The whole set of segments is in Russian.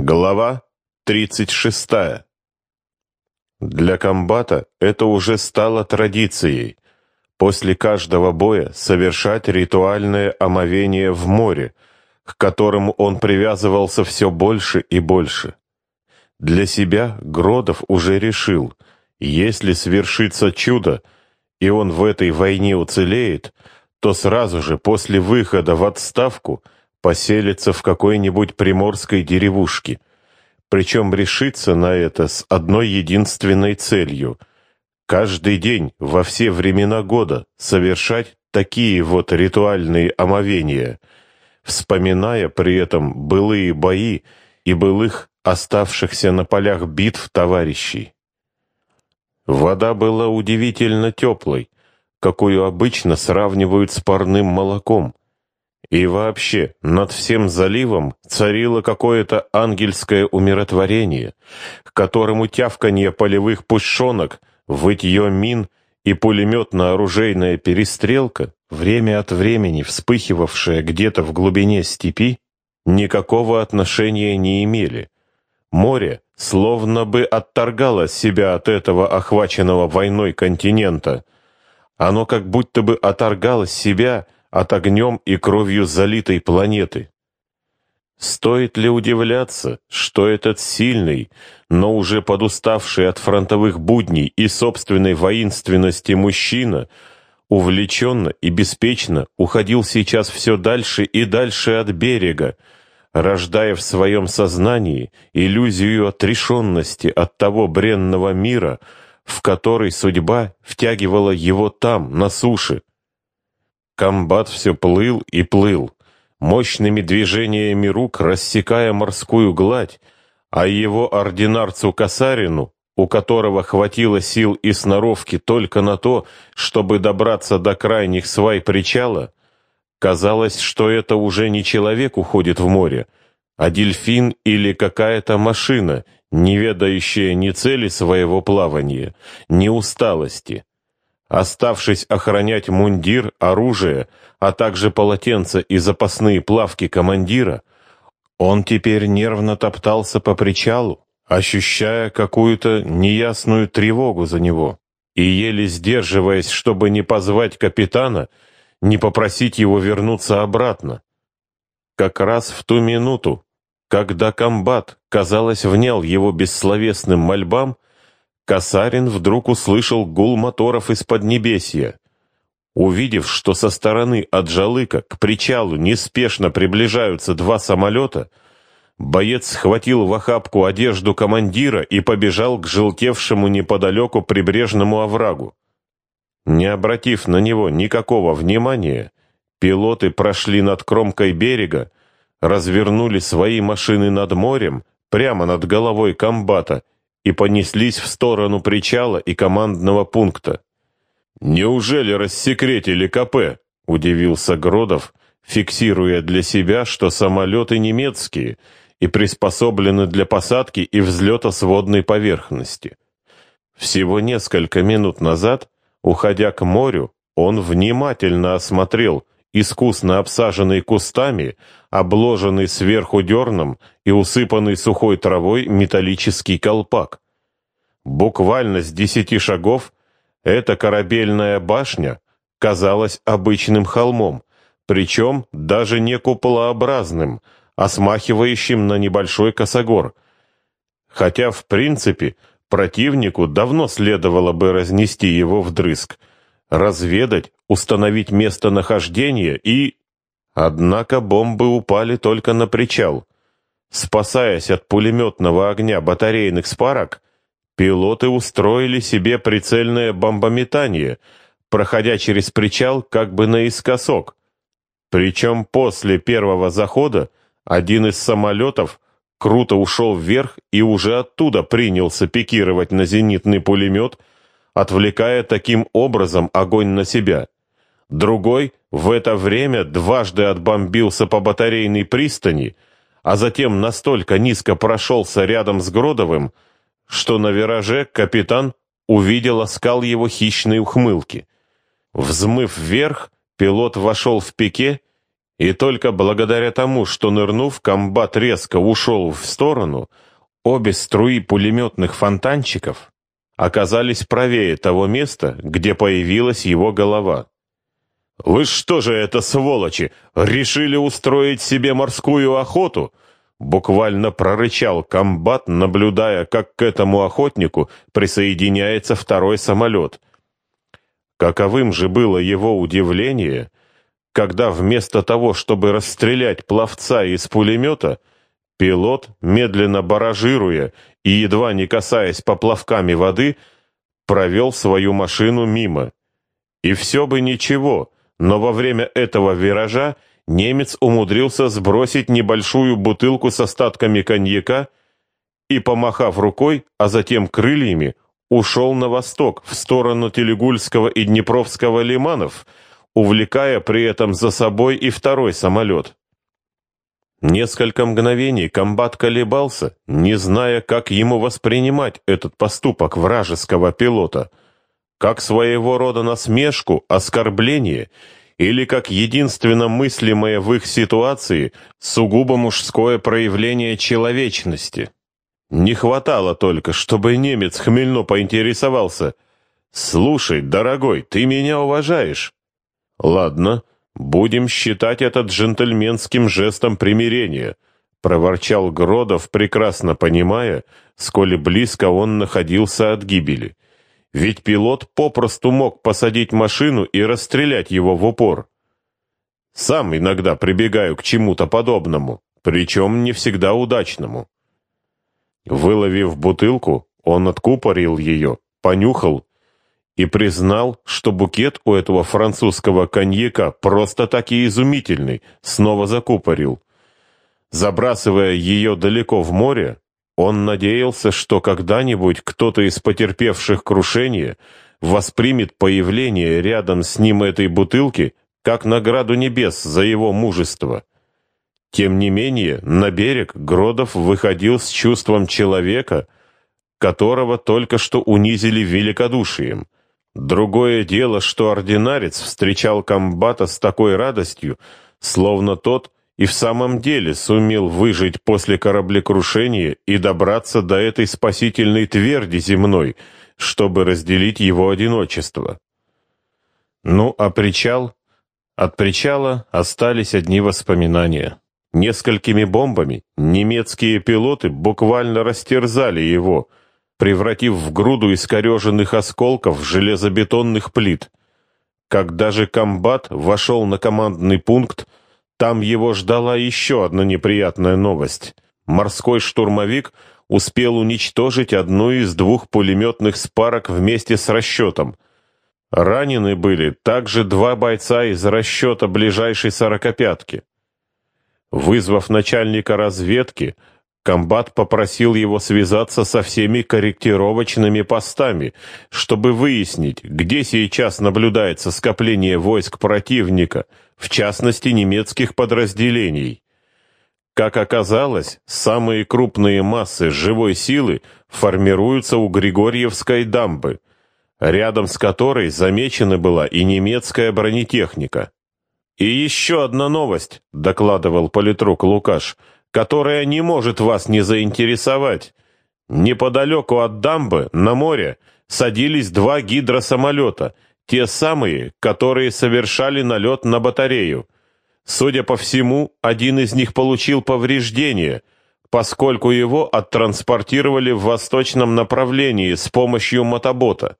Глава 36. Для комбата это уже стало традицией. После каждого боя совершать ритуальное омовение в море, к которому он привязывался все больше и больше. Для себя Гродов уже решил, если свершится чудо, и он в этой войне уцелеет, то сразу же после выхода в отставку – поселиться в какой-нибудь приморской деревушке. Причем решиться на это с одной единственной целью – каждый день во все времена года совершать такие вот ритуальные омовения, вспоминая при этом былые бои и былых оставшихся на полях битв товарищей. Вода была удивительно теплой, какую обычно сравнивают с парным молоком, и вообще, над всем заливом царило какое-то ангельское умиротворение, к которому тявканье полевых пушонок, вытье мин и пулеметно-оружейная перестрелка, время от времени вспыхивавшая где-то в глубине степи, никакого отношения не имели. Море словно бы отторгало себя от этого охваченного войной континента. Оно как будто бы оторгало себя от огнем и кровью залитой планеты. Стоит ли удивляться, что этот сильный, но уже подуставший от фронтовых будней и собственной воинственности мужчина, увлеченно и беспечно уходил сейчас все дальше и дальше от берега, рождая в своем сознании иллюзию отрешенности от того бренного мира, в который судьба втягивала его там, на суше, Комбат все плыл и плыл, мощными движениями рук рассекая морскую гладь, а его ординарцу Касарину, у которого хватило сил и сноровки только на то, чтобы добраться до крайних свай причала, казалось, что это уже не человек уходит в море, а дельфин или какая-то машина, не ведающая ни цели своего плавания, ни усталости. Оставшись охранять мундир, оружие, а также полотенце и запасные плавки командира, он теперь нервно топтался по причалу, ощущая какую-то неясную тревогу за него, и еле сдерживаясь, чтобы не позвать капитана, не попросить его вернуться обратно. Как раз в ту минуту, когда комбат, казалось, внял его бессловесным мольбам, Касарин вдруг услышал гул моторов из-под небесья. Увидев, что со стороны Аджалыка к причалу неспешно приближаются два самолета, боец схватил в охапку одежду командира и побежал к желтевшему неподалеку прибрежному оврагу. Не обратив на него никакого внимания, пилоты прошли над кромкой берега, развернули свои машины над морем, прямо над головой комбата, и понеслись в сторону причала и командного пункта. «Неужели рассекретили КП?» — удивился Гродов, фиксируя для себя, что самолеты немецкие и приспособлены для посадки и взлета с водной поверхности. Всего несколько минут назад, уходя к морю, он внимательно осмотрел искусно обсаженный кустами, обложенный сверху дерном и усыпанный сухой травой металлический колпак. Буквально с десяти шагов эта корабельная башня казалась обычным холмом, причем даже не куполообразным, а смахивающим на небольшой косогор. Хотя, в принципе, противнику давно следовало бы разнести его вдрызг, разведать, установить местонахождение и... Однако бомбы упали только на причал. Спасаясь от пулеметного огня батарейных спарок, пилоты устроили себе прицельное бомбометание, проходя через причал как бы наискосок. Причем после первого захода один из самолетов круто ушел вверх и уже оттуда принялся пикировать на зенитный пулемет, отвлекая таким образом огонь на себя. Другой в это время дважды отбомбился по батарейной пристани, а затем настолько низко прошелся рядом с Гродовым, что на вираже капитан увидел оскал его хищной ухмылки. Взмыв вверх, пилот вошел в пике И только благодаря тому, что нырнув, комбат резко ушел в сторону, обе струи пулеметных фонтанчиков оказались правее того места, где появилась его голова. «Вы что же это, сволочи, решили устроить себе морскую охоту?» Буквально прорычал комбат, наблюдая, как к этому охотнику присоединяется второй самолет. Каковым же было его удивление, когда вместо того, чтобы расстрелять пловца из пулемета, пилот, медленно баражируя и едва не касаясь поплавками воды, провел свою машину мимо. И все бы ничего, но во время этого виража немец умудрился сбросить небольшую бутылку с остатками коньяка и, помахав рукой, а затем крыльями, ушел на восток, в сторону Телегульского и Днепровского лиманов, увлекая при этом за собой и второй самолет. Несколько мгновений комбат колебался, не зная, как ему воспринимать этот поступок вражеского пилота — как своего рода насмешку, оскорбление или как единственно мыслимое в их ситуации сугубо мужское проявление человечности. Не хватало только, чтобы немец хмельно поинтересовался. «Слушай, дорогой, ты меня уважаешь?» «Ладно, будем считать это джентльменским жестом примирения», — проворчал Гродов, прекрасно понимая, сколь близко он находился от гибели. Ведь пилот попросту мог посадить машину и расстрелять его в упор. Сам иногда прибегаю к чему-то подобному, причем не всегда удачному. Выловив бутылку, он откупорил ее, понюхал и признал, что букет у этого французского коньяка просто таки изумительный, снова закупорил. Забрасывая ее далеко в море, он надеялся, что когда-нибудь кто-то из потерпевших крушение воспримет появление рядом с ним этой бутылки как награду небес за его мужество. Тем не менее, на берег Гродов выходил с чувством человека, которого только что унизили великодушием. Другое дело, что ординарец встречал комбата с такой радостью, словно тот и в самом деле сумел выжить после кораблекрушения и добраться до этой спасительной тверди земной, чтобы разделить его одиночество. Ну, а причал? От причала остались одни воспоминания. Несколькими бомбами немецкие пилоты буквально растерзали его, превратив в груду искореженных осколков железобетонных плит. Когда же комбат вошел на командный пункт, там его ждала еще одна неприятная новость. Морской штурмовик успел уничтожить одну из двух пулеметных спарок вместе с расчетом. Ранены были также два бойца из расчета ближайшей сорокопятки. Вызвав начальника разведки, комбат попросил его связаться со всеми корректировочными постами, чтобы выяснить, где сейчас наблюдается скопление войск противника — в частности немецких подразделений. Как оказалось, самые крупные массы живой силы формируются у Григорьевской дамбы, рядом с которой замечена была и немецкая бронетехника. «И еще одна новость», — докладывал политрук Лукаш, «которая не может вас не заинтересовать. Неподалеку от дамбы, на море, садились два гидросамолета — те самые, которые совершали налет на батарею. Судя по всему, один из них получил повреждения, поскольку его оттранспортировали в восточном направлении с помощью мотобота,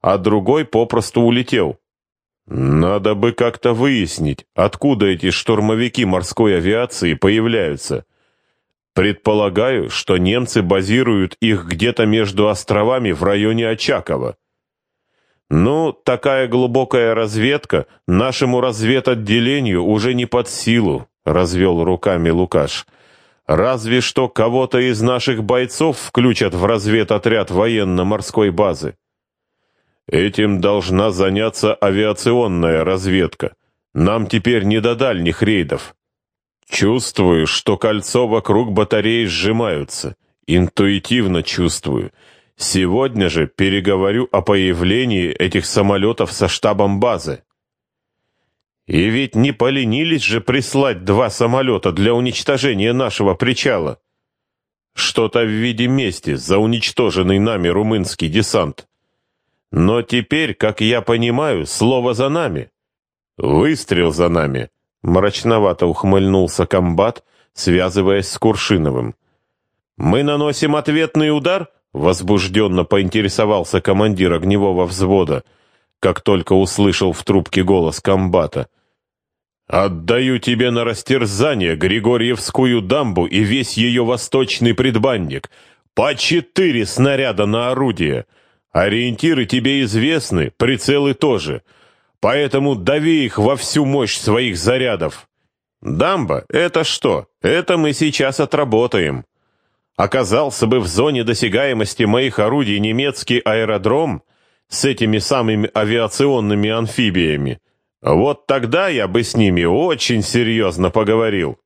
а другой попросту улетел. Надо бы как-то выяснить, откуда эти штурмовики морской авиации появляются. Предполагаю, что немцы базируют их где-то между островами в районе Очакова. Ну, такая глубокая разведка нашему разведотделению уже не под силу, развел руками Лукаш. Разве что кого-то из наших бойцов включат в разведотряд военно-морской базы. Этим должна заняться авиационная разведка. Нам теперь не до дальних рейдов. Чувствую, что кольцо вокруг батареи сжимаются. Интуитивно чувствую. Сегодня же переговорю о появлении этих самолетов со штабом базы. И ведь не поленились же прислать два самолета для уничтожения нашего причала. Что-то в виде мести за уничтоженный нами румынский десант. Но теперь, как я понимаю, слово за нами. Выстрел за нами. Мрачновато ухмыльнулся комбат, связываясь с Куршиновым. «Мы наносим ответный удар?» — возбужденно поинтересовался командир огневого взвода, как только услышал в трубке голос комбата. «Отдаю тебе на растерзание Григорьевскую дамбу и весь ее восточный предбанник. По четыре снаряда на орудие. Ориентиры тебе известны, прицелы тоже. Поэтому дави их во всю мощь своих зарядов. Дамба — это что? Это мы сейчас отработаем. Оказался бы в зоне досягаемости моих орудий немецкий аэродром с этими самыми авиационными амфибиями. Вот тогда я бы с ними очень серьезно поговорил.